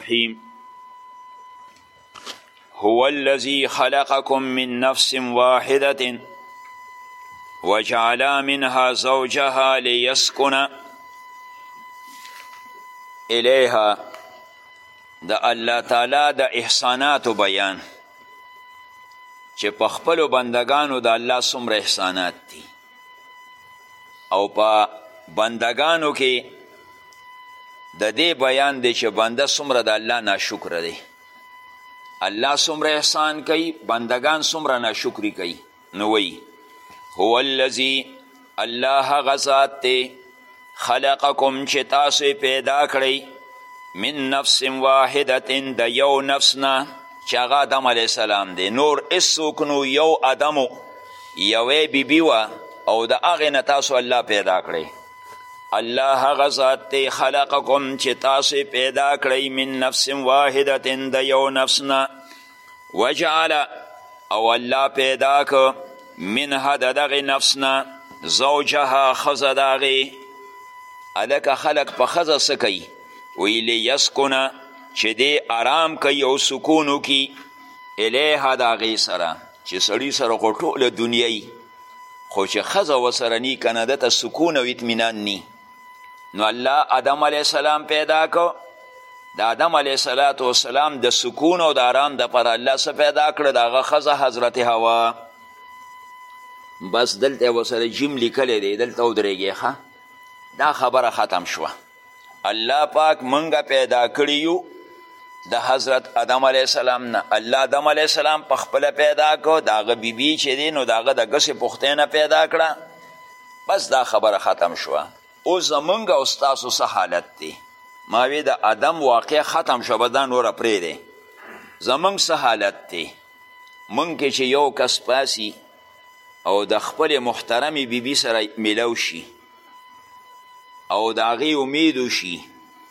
الرحيم هو الذي خلقكم من نفس واحدة وجعل منها زوجها ليسكن إليها د الله تعالی د احساناتو بیان چې په خپلو بندگانو د الله څومره احسانات دي او په بندګانو کې د دې بیان دی چې بنده څومره د الله ناشکر دی الله څومره احسان کوي بندگان څومره ناشکري کوي نو وایي هو الذي الله هغه ذات دی خلقکم چې تاسو پیدا کړئ من نفس واحدت د یو نفس نه چې هغه آدم علیه السلام دی نور هېڅوک نو یو آدم و یوه بیبي وه او د هغې نه تاسو الله پیدا کړئ الله هغه ذات دی خلقکم چې تاسو پیدا کړئ من نفس واحدت د یو نفس نه وجعل او الله پیدا که منها د دغې نفس نه زوجها ښځه د هغې هلکه خلک په ښځه څه کوي وی لیسکونه چې دی آرام کوي او سکون وکړي الیها د هغې سره چې سړي سره خو ټوله دنیا خو چې ښځه ورسره نی که نه ده ته سکون او اطمینان نی نو الله آدم علیه السلام پیدا کو د آدم علیه السلام د سکون او د آرام دپاره الله څه پیدا کړه د هغه ښځه حضرت هوا بس دلته ورسره جیم لیکلی دی دلته ودرېږې ښه دا خبره ختم شوه الله پاک منګه پیدا کړی یو د حضرت آدم علیه السلام نه الله آدم علیه السلام په خپله پیدا کو د هغه بیبي چې دی نو د هغه د ګسې پوښتنه پیدا کړه بس دا خبره ختم شوه اوس زمونږ او ستاسو څه حالت دی ما وی د ادم واقع ختم شوه بس دا نوره پرېږدی زمونږ څه حالت دی مونږ کې چې یو کس پاسی او د خپل محترمې بیبي بی سره میلو شي او د هغې امید وشي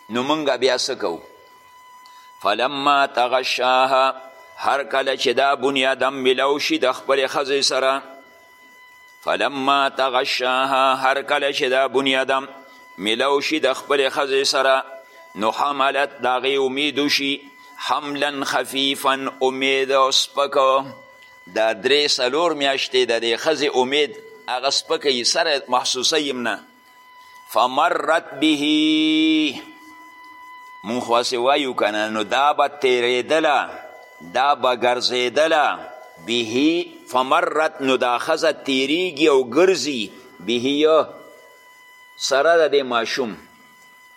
نو مونږ بیا څه کوو فلما تغشاها هر کله چې دا بنیادم میلو شي د خپلې ښځې سره فلما تغشاها هر کله چې دا بنی ادم ملو شي د خپلې ښځې سره نو حملت د هغې امید وشي حملا خفیفا امید سپک دا درې څلور میاشتې د دې ښځې امید هغه سپکه یې سره محسوسه یم نه فمرت به مونږ خو هسې وایو که نه نو دا به تېرېدله دا به ګرځېدله به فمرت نو دا ښځه تېرېږي او ګرځي به سره د دې ماشوم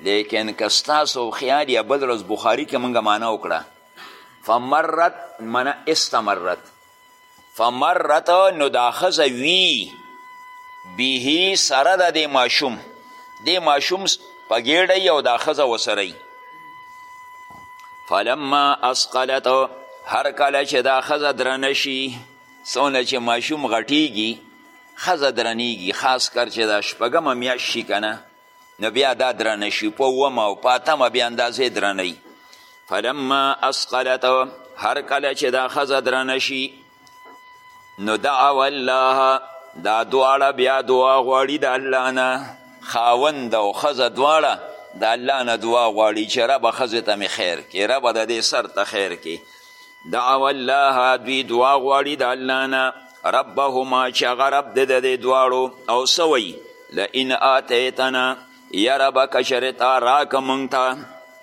لیکن که ستاسو خیال یا بل ورځ بخاري کې مونږ معنا وکړه فمرت منه استمرت فمرت نو دا ښځه وي به سره د دې ماشوم دې ماشوم په ګېډه او دا ښځه ورسره فلما اسقلت هر کله چې دا ښځه درنه شي څونه چې ماشوم غټیږي ښځه درنیږي خاص کر چې دا شپږمه میاشت شي که نه نو بیا دا درنه شي په اوومه او په اتمه بیا اندازې درنه وي فلما اسقلت هر کله چې دا ښځه درنه شي نو دعو الله دا دواړه بیا دعا غواړي د الله نه خاوند او ښځه دواړه د الله نه دعا غواړي چې ربه ښځې ته مې خیر کې ربه د دې سر ته خیر کې دعوا الله دوی دعا غواړي د الله نه ربهما چې هغه رب د د دې دواړو او څه وایي لئن آتیتنا یاره به که چېرې تا راکړه موږ ته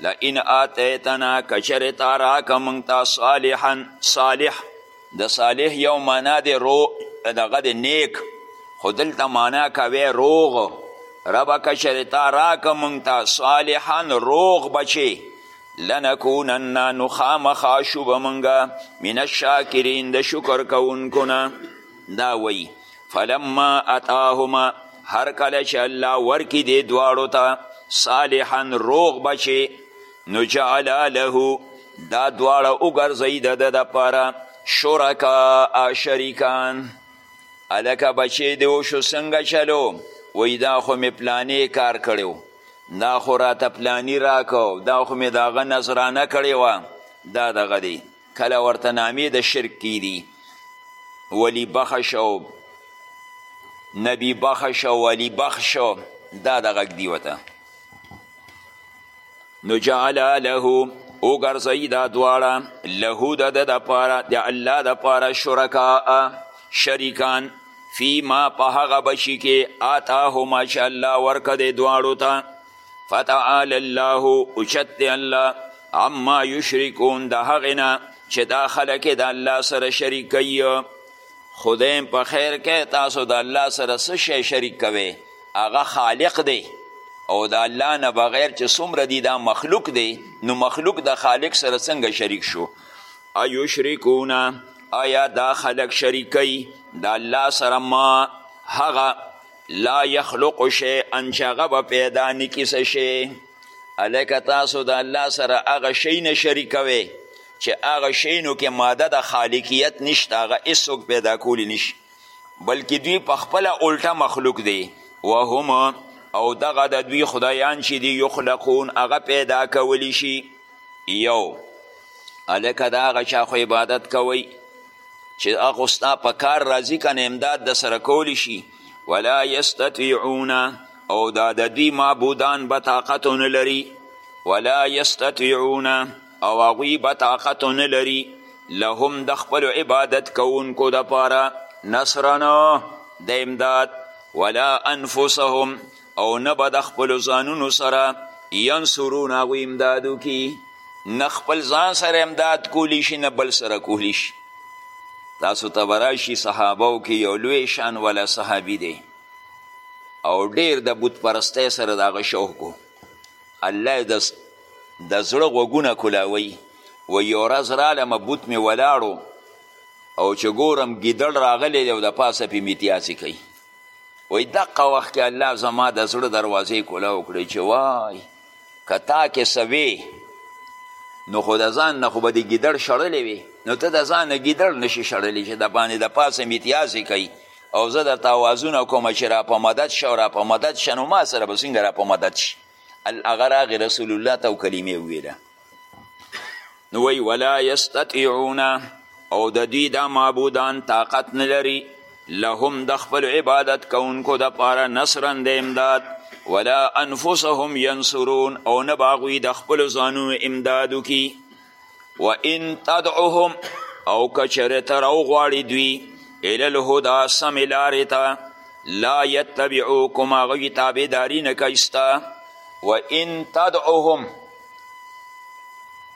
لئن آتیتنا که چېرې تا راکړه موږ ته صالحا صالح د صالح یو معنا دی رو دغه د نیک خو دلته معنا کوي روغ ربه که چېرې تا راکړه موږ ته صالحا روغ بچې لنکونن نو خامخا شو به مونږ من الشاکرین د شکر کوونکو نه دا وایي فلما اتاهما هر کله چې الله ورکي دې دواړو ته صالحا روغ بچې نو جعلا له دا دواړه وګرځوي د ده دپاره شرکا شریکان هلکه بچې دې وشو څنګه چلو وایي دا خو مې پلانې کار کړی دا خو راته پلانی راکو دا خو مې د هغه نظرانه کړې وه دا دغه دی کله ورته نامې د شرک کیدي ولی بخش او نبی بخش او ولی بخش دا دغه دی وته نو جعل له وګرځوي دا دواړه له د ده دپاره د الله دپاره شرکاء شریکان فی ما په هغه بشي کې آتاهما چې الله ورکه دی دواړو ته فتعال الله اوچت دی الله عما یشرکون د هغې نه چې دا خلک د الله سره شریک کوي خدای په خیر کې تاسو د الله سره څه شی شریک کوئ هغه خالق دی او د الله نه بغیر چې څومره دی دا مخلوق دی نو مخلوق د خالق سره څنګه شریک شو ایشرکون آیا دا خلق شریکوي د الله سره ما هغه لا یخلق شیئا چې هغه به پیدا نه کړي څه شی هلکه تاسو د الله سره هغه شی نه شریکوئ چې هغه شینو کې ماده د خالقیت نشته هغه هیڅوک پیدا کولی نشي بلکې دوی په خپله الټه مخلوق دی وهم او دغه د دوی خدایان چې دی یخلقون هغه پیدا کولی شي یو هلکه د هغه چا خو عبادت کوئ چې هغه ستا په کار راځي که نه امداد د سره کولی شي ولا یستطیعون او دا د دوی معبودان به طاقت نه لري ولا یستطیعون او هغوی به طاقت نه لري لهم د خپلو عبادت کوونکو دپاره نصرنا د امداد ولا انفسهم او نه به د خپلو ځانونو سره ینصرون هغوی امداد وکړي نه خپل ځان سره امداد کولی شي نه بل سره کولی شي تاسو ته به راشي صحابو کې یو لوی شان والا صحابي دی او ډیر د بت پرستۍ سره د هغه شوق و الله د د زړه غوږونه کولاوی و یو ورځ رالمه بت مې ولاړو او چې ګورم ګیدړ راغلی دی او د پاسه پې میتیاسې کوي وای دقه وخت کې الله زما د زړه دروازې کولا وکړي چې وای که تا کې څه وې نو خو د ځان نه خو به د ګیدړ شړلی وي نو ته د ځان نه ګیدړ نشي شړلی چې د باندې د پاسه میتیازې کوي او زه درته اوازونه کوم چې را په مدد شه او را په مدد شه نو ما سره به څنګه را په مدد شي هغه راغې رسول الله ته او کلمې وویله نو وی ولا یستطیعون او د دوی دا معبودان طاقت نه لري لهم د خپل عبادت کوونکو د پاره نصرا د امداد ولا انفسهم ینصرون او نه به هغوی د خپلو ځانونو امداد وکړي و ان تدعهم او که چېرې ته راوغواړي دوی الی الهدا سمې لارې ته لا یتبعوکم هغوی تابعداري نه کوي ستا و ان تدعهم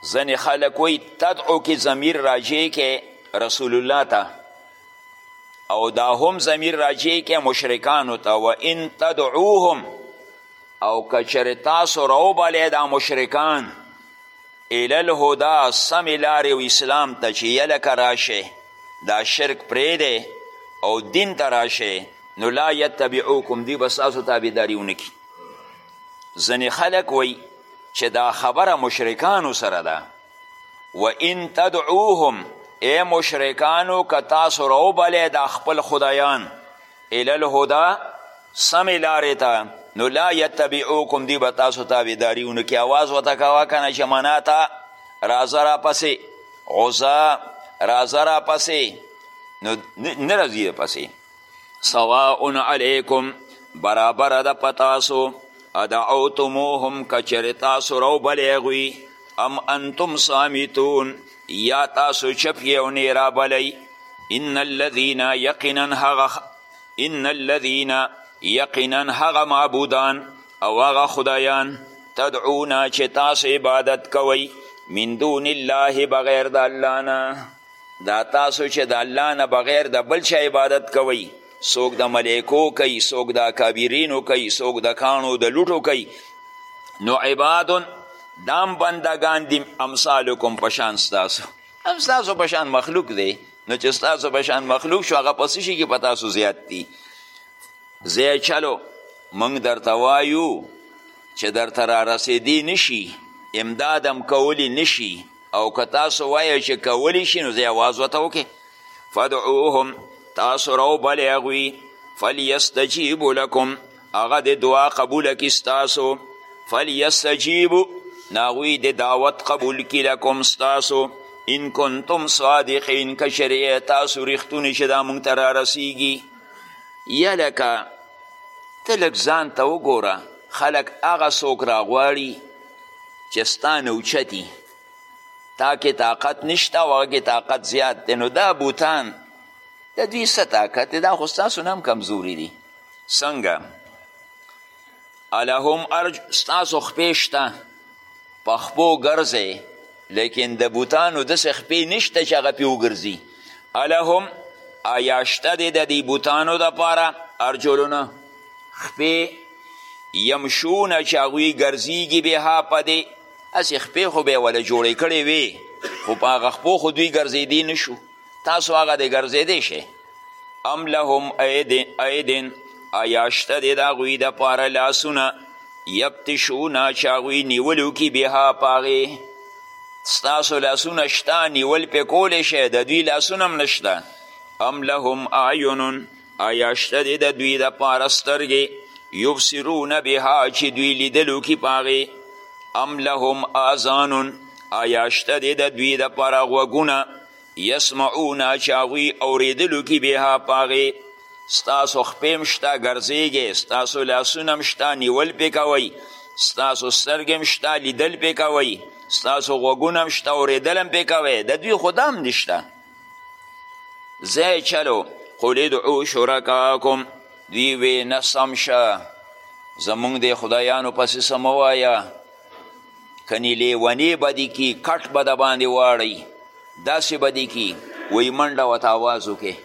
ځنې خلک وی تدعو کې ضمیر راجع کې رسول الله ته او دا هم ضمیر راجع کې مشرکانو ته و ان تدعوهم او کچر تاسو راوبلې دا مشرکان الی الهدا سم لارې و اسلام ته چې یلکه راشه دا شرک پرېږدی او دین ته راشه نو لا یتبعوکم دوی به ستاسو تابعداري ونه کړي ځنې خلک وایي چې دا خبره مشرکانو سره ده و ان تدعوهم ای مشرکانو که تاسو راوبلئ دا خپل خدایان الی الهدا سمې لارې ته نو لا یتبعوکم دی به تاسو تابعداري ونه کړي اواز ورته کوه که نه چې مناته راځه راپسې عزا راځه راپسې نو نه راځي راپسې سواء علیکم برابر ده په تاسو ادعوتموهم که چېرې تاسو راوبلې هغوی ام انتم صامتون یا تاسو چپ یې او نه رابلئ ان الذین یقینا هغه ان الذین یقینا هغه معبودان او هغه خدایان تدعونا چې تاسو عبادت کوئ من دون الله بغیر د الله نه دا تاسو چې د الله نه بغیر د بل چا عبادت کوئ څوک د ملایکو کوي څوک د اکابرینو کوي څوک د کاڼو د لوټو کوي نو عبادن دام بندگان دي امثالکم په شان ستاسو هم ستاسو په شان مخلوق دی نو چې ستاسو په شان مخلوق شو هغه په څه شي کې په تاسو زیات دي ځای چلو موږ درته وایو چې درته را رسېدی نشي امدادم کولی نشي او که تاسو وایئ چې کولی شي نو ځای اواز ورته وکړئ فدعوهم تاسو راوبلئ هغوی فلیستجیبو لکم هغه د دعا قبوله کړي ستاسو فلیستجیبو نو هغوی د دعوت قبول کړي لکم ستاسو ان کنتم صادقین که چېرې تاسو رښتوني چې دا موږ ته رارسیږي یا لکه ته لږ ځان ته وګوره خلک هغه څوک راغواړي چې ستا نه اوچتي تا کې طاقت نشته او هغه کې طاقت زیات دی نو دا بوتان د دوی څه طاقت دی دا خو ستاسو نه هم کمزوري دي څنګه الهم ارج ستاسو خپې شته په خپو ګرځئ لیکن د بوتانو داسې خپې نشته چې هغه پې وګرځي الهم آیا شته دی د دې بوتانو دپاره ارجلونه خپې یمشون چې هغوی ګرځېږي بها په دې هسې خپې خو به یې وله جوړې کړې وې خو په هغه خپو خو دوی ګرځېدی نه شو تاسو هغه دی ګرځېدی شئ ام لهم ایدن, ایدن آیا شته دی د هغوی دپاره لاسونه یبتشونه چې هغوی نیول وکړي بها په هغې ستاسو لاسونه شته نیول پې کولی شئ د دوی لاسونه هم نشته ام لهم اعینون ایا شته دی د دوی دپاره سترګې یبصرون بها چې دوی لیدلو کي په هغې ام لهم آذانون ایا شته دی د دوی دپاره غوږونه یسمعون چې هغوی اورېدلو کي بها په هغې ستاسو خپې هم شته ګرځېږئ ستاسو لاسونه هم شته نیول پې کوئ ستاسو سترګې هم شته لیدل پې کوئ ستاسو غوږونه هم شته اورېدل هم پې کوئ د دوی خو دا هم نشته ځای چلو قل ادعو شرکاکم دوی وی نه سم شه زمونږ د خدایانو پسې څه مه وایه کنی لیونې به دې کي کټ به د باندې واړی داسې به دې کي وایي منډه ورته اواز وکړي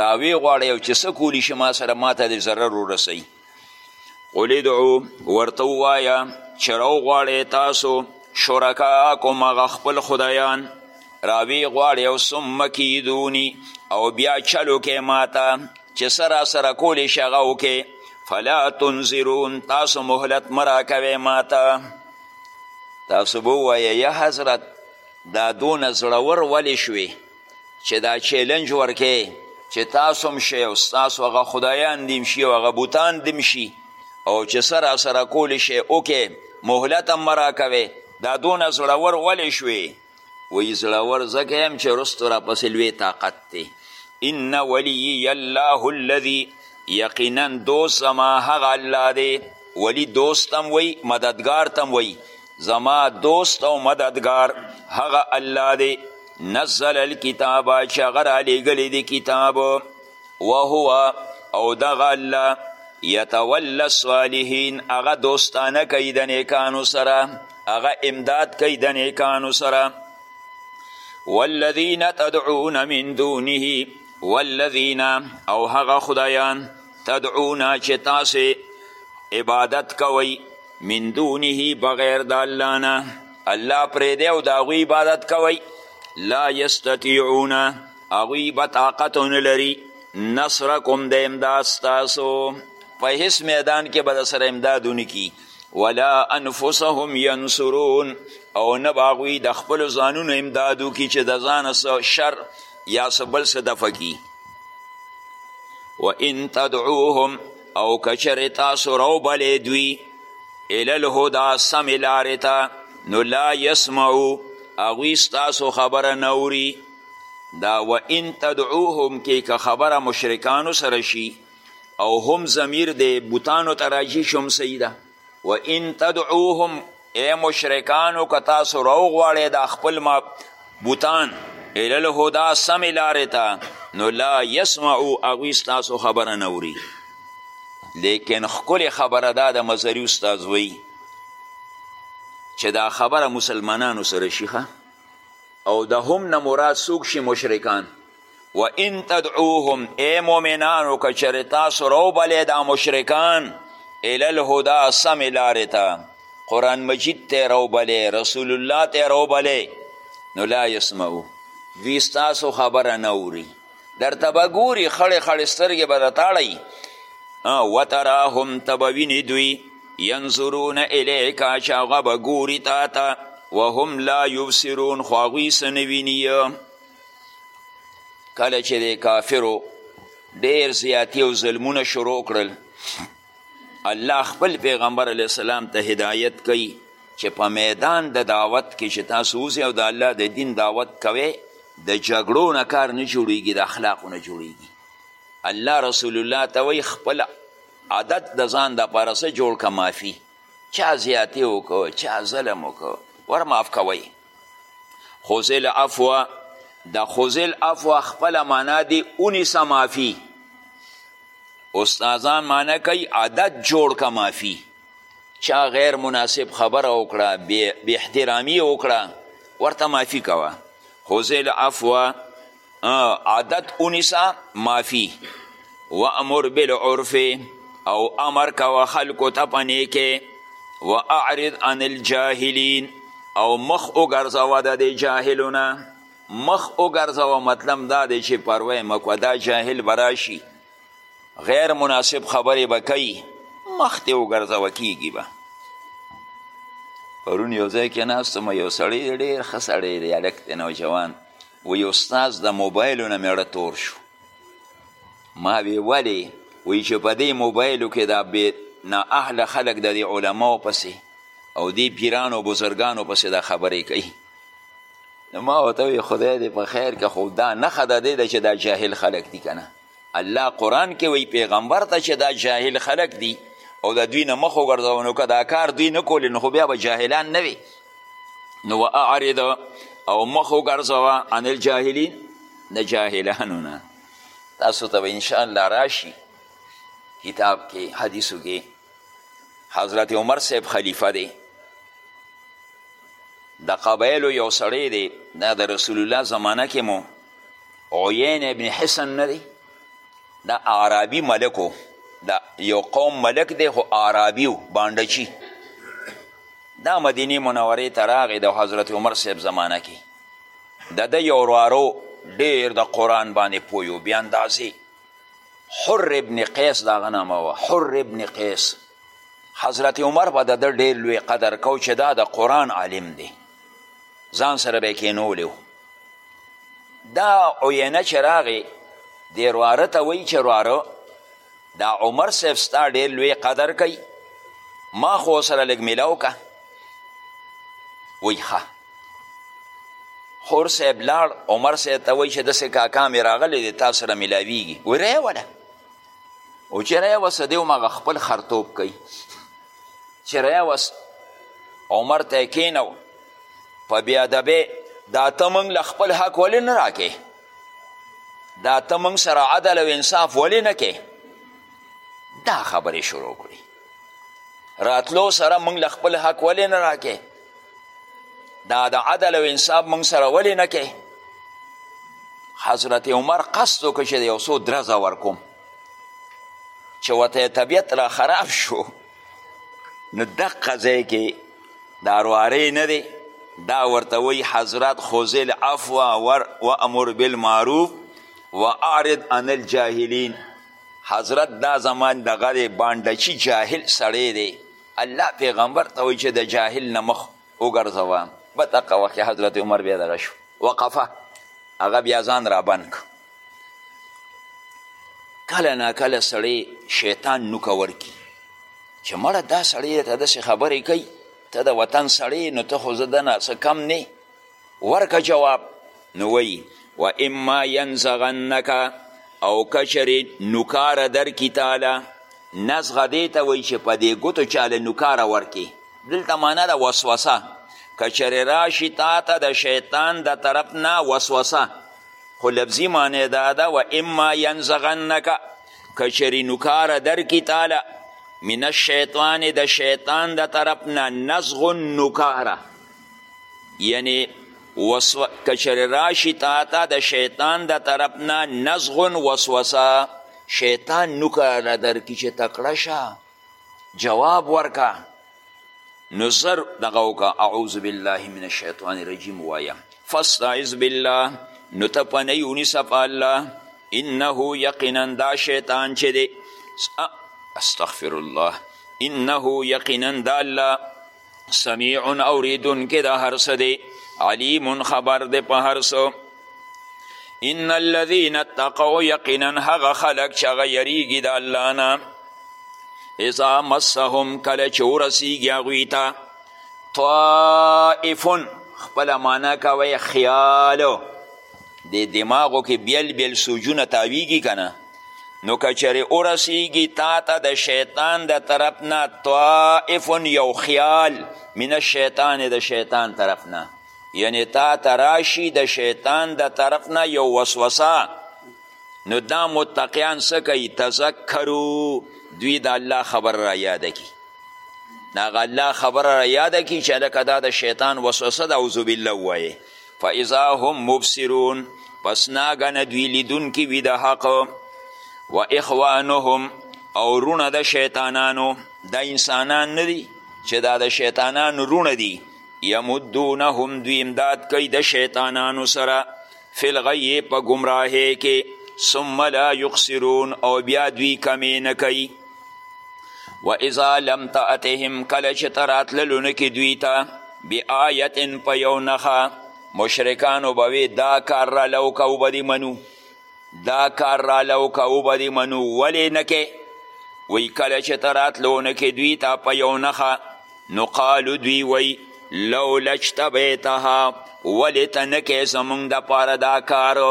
راویې غواړی او چې څه کولی شي ما سره ما ته د ضرر ورسوي قل ادعو ورته ووایه چې راوغواړئ تاسو شرکاکم هغه خپل خدایان راوی غواړي او ثم کیدونی او بیا چلو کې ماته چې سره سره کولی شي هغه وکې فلا تنظرون تاسو مهلت مه راکوئ ماته تاسو به ووایه یا حضرت دا دونه زړور ولې شوې چې دا چیلنج ورکې چې تاسو هم شئ او ستاسو هغه خدایان دیم شي او هغه بوتان دیم شي او چې سره سره کولی شئ وکې مهلت هم مه راکوې دا دونه زړور ولې شوې وی زړور ځکه یم چې رستو راپسې لوی طاقت دی ان ولیی الله الذي یقینا دوست زما هغه الله دی ولی دوستم وی مددگار تم وی زما دوست او مددگار هغه الله دی نزل الكتاب چې هغه رالیږلی دی کتاب وهو او دغه الله یتولی الصالحین هغه دوستانه کوي د نیکانو سره هغه امداد کوي د نیکانو سره والذین تدعون من دونه والذین او هغه خدایان تدعون چې تاسې عبادت کوئ من دونه بغیر د الله نه الله پریدی او د هغوی عبادت کوئ لا یستطیعون هغوی به طاقت نه لري نصرکم د امداد ستاسو په هیڅ میدان کې به د سره امداد ونه کي ولا انفسهم ینصرون او نه به هغوی د خپلو ځانونو امداد وکړي چې د ځانه څه شر یا څه بل څه دفع کړي وان تدعوهم او کچرې تاسو راوبلې دوی الی الهدا سمې لارې ته نو لا یسمعو هغوی ستاسو خبره نه اوري دا و ان تدعوهم کې که خبره مشرکانو سره شي او هم ضمیر دی بوتانو ته راجي شم سیده و ان تدعوهم ای مشرکانو که تاسو راوغواړئ دا خپل ما بوتان الی الهدا سمې لارې ته نو لا یسمعو هغوی ستاسو خبره نه اوري لیکن ښکلې خبره دا د مزري استاد وایي چې دا خبره مسلمانانو سره شي او د هم نه مراد څوک شي مشرکان و ان تدعوهم ای مؤمنانو که چېرې تاسو راوبلې دا مشرکان الی الهدا سمې لارې ته قرآن مجید ته راوبلې رسول الله ته راوبلې نو لا یسمعو دوی ستاسو خبره نه اوري درته به ګوري خړې خړې سترګې به درتاړی وتراهم ته به وینې دوی ینظرون الیکا چې هغه به ګوري تا ته وهم لا یبصرون خو هغوی څه نه ویني کله چې د کافرو ډیر زیاتی او ظلمونه شروع کړل الله خپل پیغمبر علیه السلام ته هدایت کوي چې په میدان د دعوت کې چې تاسو اوسئ او د الله د دین دعوت کوئ د جګړو نه کار نه جوړیږي د اخلاقو نه جوړیږي الله رسول الله ته وایي خپل عادت د ځان د پاره څه جوړ که معافي چا زیاتې وکړو چا ظلم وکړو ور معاف کوئ خذل عفو د خذل عفو خپل معنا دی اونیس معافی استادان معنا کوي عادت جوړ که معافی چا غیر مناسب خبره وکړه بی احترامی وکړه ورته معافی کوه خذل عفو عادت ونیسه معافی وامر بالعرف او امر کوه خلکو ته په نیکې واعرض عن الجاهلین او مخ وګرځوه د دې جاهلو نه مخ وګرځوه مطلب دا دی چې پروا یې مه کوه دا جاهل به راشي غیر مناسب خبرې به کوي مخ دې وګرځوه کیږي به پرون یو ځای کې ناست یو سړی ډېر ښه سړی دی هلک دی نوجوان وی استاد د موبایلو نه میړه تور شو ما وی ولی وی چې په دې موبایلو کې دا بې نا اهله خلک د دې علماو پسې او دې پیرانو بزرګانو پسې دا خبرې کوي نو ما ورته وی خدای دې په خیر که خو دا نښه د دې ده چې دا جاهل خلک دي که نه الله قرآن کې وایي پیغمبر ته چې دا جاهل خلک دي او د دوی نه مخ وګرځوه نو که دا کار دوی نه کولې نو خو بیا به جاهلان نه وي نو واعرض او مخ وګرځوه عن الجاهلین د جاهلانو نه تاسو ته به انشاءالله راشي کتاب کې حدیثو کې حضرت عمر صاحب خلیفه دی د قبایلو یو سړی دی دا د رسول الله زمانه کې مو عین ابن حسن نه دی دا عربي ملک و دا یو قوم ملک دی خو عربي و بانډچي دا مدینه منورې ته راغی د حضرت عمر صاحب زمانه کې د ده یو ورارو ډیر د قرآن باندې پوی و بیا اندازې حر ابن قیس د هغه نامه وه حر ابن قیس حضرت عمر به د ده ډېر لوی قدر کو چې دا د قرآن عالم دی ځان سره به یې کینولی دا عینه چې راغی دې رواره ته وایي چې رواره دا عمر صاحب ستا ډېر لوی قدر کوي ما خو سره لږ میلاو که وایي ښه خور صاحب لاړ عمر صاحب ته وایي چې داسې کاکا مې راغلی دی تا سره میلاویږي وایي راوله او چې راوسه دی هماغه خپل خرتوب کوي چې راوس عمر ته یې کینو په بیادبې دا ته موږ له خپل حق ولې نه راکې دا ته موږ سره عدل او انصاف ولې نه کې دا خبرې شروع کړي راتلو سره موږ له خپل حق ولې نه راکې دا د عدل او انصاف موږ سره ولې نه کې حضرت عمر قصد وکړ چې د یو څو درزه ورکوم چې ورته طبیعت را خراب شو نو دقه ځای کې دا روارې نه دی دا ورته وی حضرت خوزل عفو و امر بالمعروف و اعرض عن الجاهلین حضرت دا زمان دغه دی بانډچي جاهل سړی دی الله پیغمبر ته وایي چې د جاهل نه مخ وګرځوه په دقه وخت حضرت عمر بیا دغه شو وقفه هغه بیا ځان رابند کړ کله نا کله سړی شیطان نوکه ورکي چې مړه دا سړی ته داسې خبرې کوي ته د وطن سړی نو ته خو زه دنه څه کم نه ورکه جواب نو وی و اما ينزغنک او کچری نوکار درکی تاله نزغه دیته وی چې په دې ګوتو چاله نوکار ورکی دلته معنا د وسوسه کچری راشي تاته د شیطان د طرف نه وسوسه خو لفظي معنی دا ده و اما ينزغنک کچری نوکار درکی تاله من الشیطان د شیطان د طرف نه نزغ نوکاره یعنی وسو... که چېرې راشي تا ته د شیطان د طرف نه نزغون وسوسه شیطان نوکه را درکړي چې تکړه شه جواب ورکه نو زر دغه وکړه اعوذ بالله من الشیطان الرجیم ووایه فاستعذ بالله نو ته پنۍ ونیسه په الله انه یقینا دا شیطان چې دی استغفر الله انه یقینا دا الله سمیع اوریدونکی د هر څه دی علیم خبر دی په هر څه ان الذین اتقوا یقینا هغه خلک چې هغه یریږي د الله نه اذا مسهم کله چې ورسیږي هغوی ته طائفن خپله معنا کوی خیالو د دماغو کې بیل بیل سوجونه تاویږي که نه نو که چېرې ورسیږي تا ته د شیطان د طرف نه طائف یو خیال من الشیطان د شیطان طرف نه یعنی تا ته راشي د شیطان د طرف نه یو وسوسه نو دا متقیان څه کوي تذکرو دوی د الله خبر را یاده کی د هغه الله خبره را یاده کی چې هلکه دا د شیطان وسوسه ده اعوذبالله ووایې فاذا هم مبصرون پس ناګنه دوی لیدونکي وي د حق و اخوانهم او رونه د شیطانانو دا انسانان نه دي چې دا د شیطانانو رونه دي یمدونهم دوی امداد کوي د شیطانانو سره فی الغی په ګمراهۍ کې ثم لا یقصرون او بیا دوی کمې نه کوي و اذا لم تأتهم کله چې ته راتللو نه کې دوی ته بآیت په یو نښه مشرکانو به وی دا کار را لو که وبه دې منو دا کار را لو که وبه دې منو ولې نه کې وی کله چې ته راتلو نه کې دوی ته په یو نښه نو قالو دوی وی لو لجتبیتها ولې ته نه کې زمونږ دپاره دا کار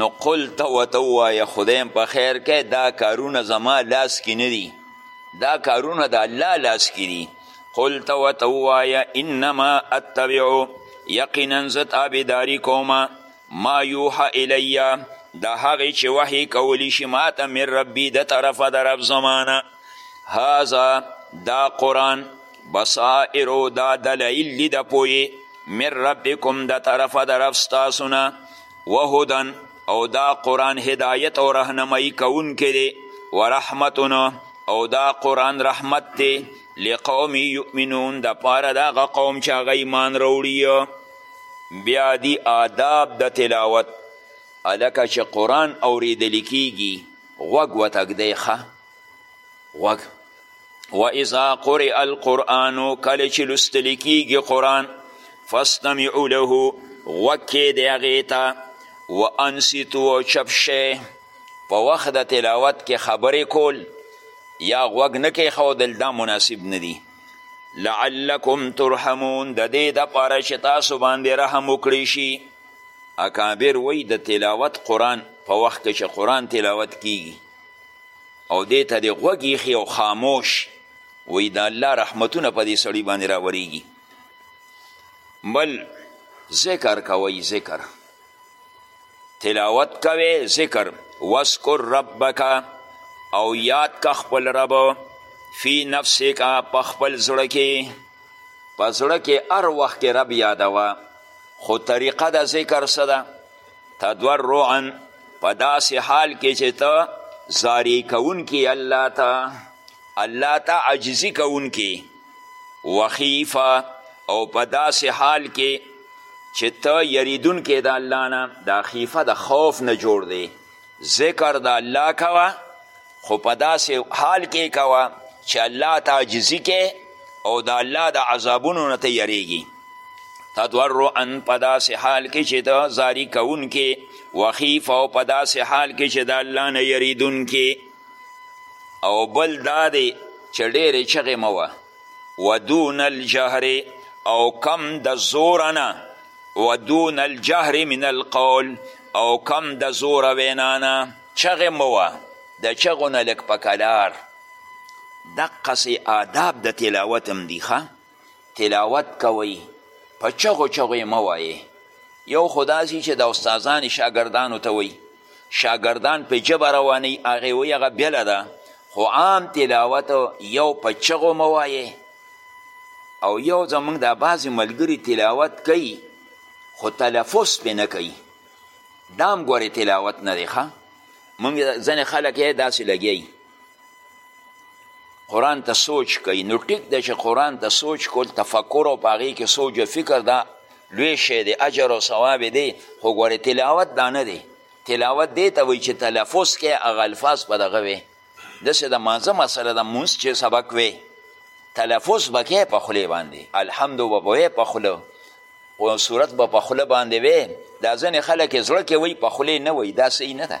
نو قل ته ورته ووایه خدایم په خیر که دا کارونه زما لاس کې نه دي دا کارونه د الله لاس کې دي قل ته ورته ووایه انما اتبعو یقینا زه تابعداري کوم ما یوحه الیه د هغې چې وحی کولی شي ما ته من ربي د طرفه د رب زمانه هذا دا قرآن بصائرو دا دلائل دی د پوهې من ربکم د طرفه د رب ستاسو نه وهدن او دا قرآن هدایت او رهنمایي کوونکی دی ورحمتن او دا قرآن رحمت دی لقوم یؤمنون د پاره د هغه قوم چې هغه ایمان راوړي بیا دي آداب د تلاوت هلکه چې قرآن اورېدل کیږي غوږ وتږدی ښه غوږ و اذا قرئ القرآن کله چې لوستل کیږي قرآن فاستمعوا له غوږ کېږدئ هغې ته وانصتو او چپ شئ په وخت د تلاوت کې خبرې کول یا غوږ نه کېښودل دا مناسب نه دي لعلکم ترحمون د دې دپاره چې تاسو باندې رحم وکړی شي اکابر وی د تلاوت قرآن په وخت کې چې قرآن تلاوت کیږي او دې ته دې غوږ ایښي او خاموش وایي د الله رحمتونه په دې سړي باندې راورېږي بل ذکر کوي ذکر تلاوت کوي ذکر وذکر ربک او یاد که خپل رب فی نفسک په خپل زړه کې په زړه کې هر وخت کې رب یادوه خو طریقه د ذکر څه ده تضرعا په داسې حال کې چې ته زاری کوونکی الله ته الله ته عاجزي کوونکی وخیفه او په داسې حال کې چې ته یریدونکی د الله نه دا خیفه د خوف نه جوړ دی ذکر د الله کوه خو په داسې حال کې کوه چې الله ته عاجزي کې او د الله د عذابونو نه ته یریږي تضرعا په داسې حال کې چې ته زاری کوونکې وخیف او په داسې حال کې چې د الله نه یریدونکې او بل دا دی چې ډېرې چغې مه وه ودون الجهر او کم د زور نه ودون الجهر من القول او کم د زور وینا نه چغې مه وه د چغو نه لږ په کلار دقسې آداب د تلاوت هم دي ښه تلاوت کوئ په چغو چغو یې مه وایې یو خو داسې چې د استادان شاګردانو ته وایي شاګردان په ژبه روانوي هغې وایي هغه بېله ده خو عام تلاوت یو په چغو مه وایې او یو زمونږ دا بعضې ملګري تلاوت کوي خو تلفظ پې نه کوي دا هم ګورې تلاوت نه دی ښه مونږ ځینې خلک یې داسې لګیایي قرآن ته سوچ کوي نو ټیک ده چې قرآن ته سوچ کول تفکر او په هغې کې سوچ او فکر دا لوی شی دی اجر او ثواب دی خو ګورې تلاوت دا نه دی تلاوت دې ته وایي چې تلفظ کې هغه الفاظ په دغه وی داسې د مانځه مسله د مونځ چې سبق وی تلفظ به کې په خولې باندې الحمد به به په خوله او صورت به په خوله باندې وی دا ځینې خلک یې زړه کې وایي په خولې نه وایي دا صحیح نه ده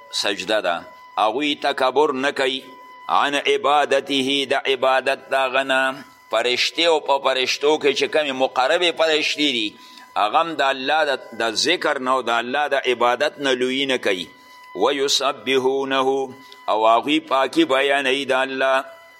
سجده ده هغوی تکبر نه کوي عن عبادته د عبادت د هغه نه پرشتې او په پرشتو کې چې کومې مقربې پرشتې دي هغه هم د الله د ذکر نه او د الله د عبادت نه لویي نه کوي ویسبحونه او هغوی پاکي بیانوي د الله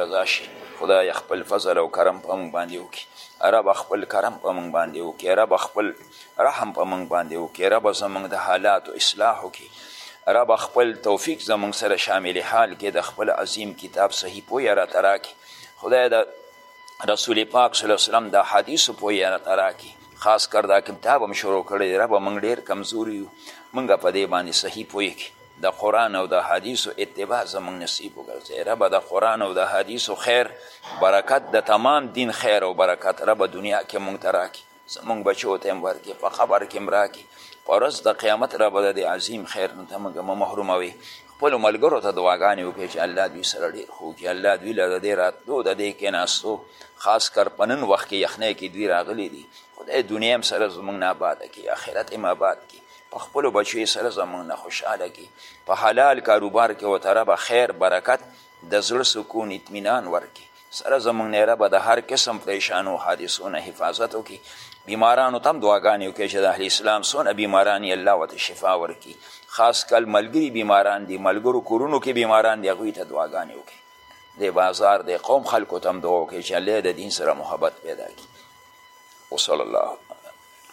رضا شي خدای خپل فضل او کرم په مونږ باندې وکړي رب خپل کرم په مونږ باندې وکړي رب خپل رحم په مونږ باندې وکړي رب زمونږ د حالاتو اصلاح وکړي رب خپل توفیق زمونږ سره شامل حال کې د خپل عظیم کتاب صحیح پویه راته راکړي خدای د رسول پاک صلی الله علیه وسلم د حدیثو پویه راته راکړي خاص کر دا کتاب هم شروع کړی رب مونږ ډېر کمزوري یو مونږ په دې باندې صحیح پوه کړي د قرآن او د حدیثو اتباع زمونږ نصیب وګرځي ربه د قرآن او د حدیثو خیر برکت د تمام دین خیر او برکت ربه دنیا کې مونږ ته راکړي زمونږ بچو ته هم ورکړي په قبر کې هم راکړي په ورځ د قیامت را به د دې عظیم خیر نه ته موږ مه محروموې خپلو ملګرو ته دعاګانې وکړي چې الله دوی سره ډېر ښه وکړي الله دوی له د دې راتلو د دې کېناستو خاص کر په نن وخت کې یخنۍ کې دوی راغلي دي خدای دنیا هم سره زموږ نه آباده کړي آخرت هم آباد کړي په خپلو بچیو سره زمونږ نه خوشحاله کړي په حلال کاروبار کې ورته ربه خیر برکت د زړه سکون اطمینان ورکړي سره زمونږ نه ربه د هر قسم پریشانو حادثو نه حفاظت وکړي بیمارانو ته هم دعاګانې وکړي چې د اهل اسلام څونه بیماران یې الله ورته شفا ورکړي خاص کل ملګري بیماران دي ملګرو کورونو کې بیماران دي هغوی ته دعاګانې وکړي د بازار د قوم خلکو ته هم دعا وکړي چې الله د دین سره محبت پیدا کړي وصلی الله علیه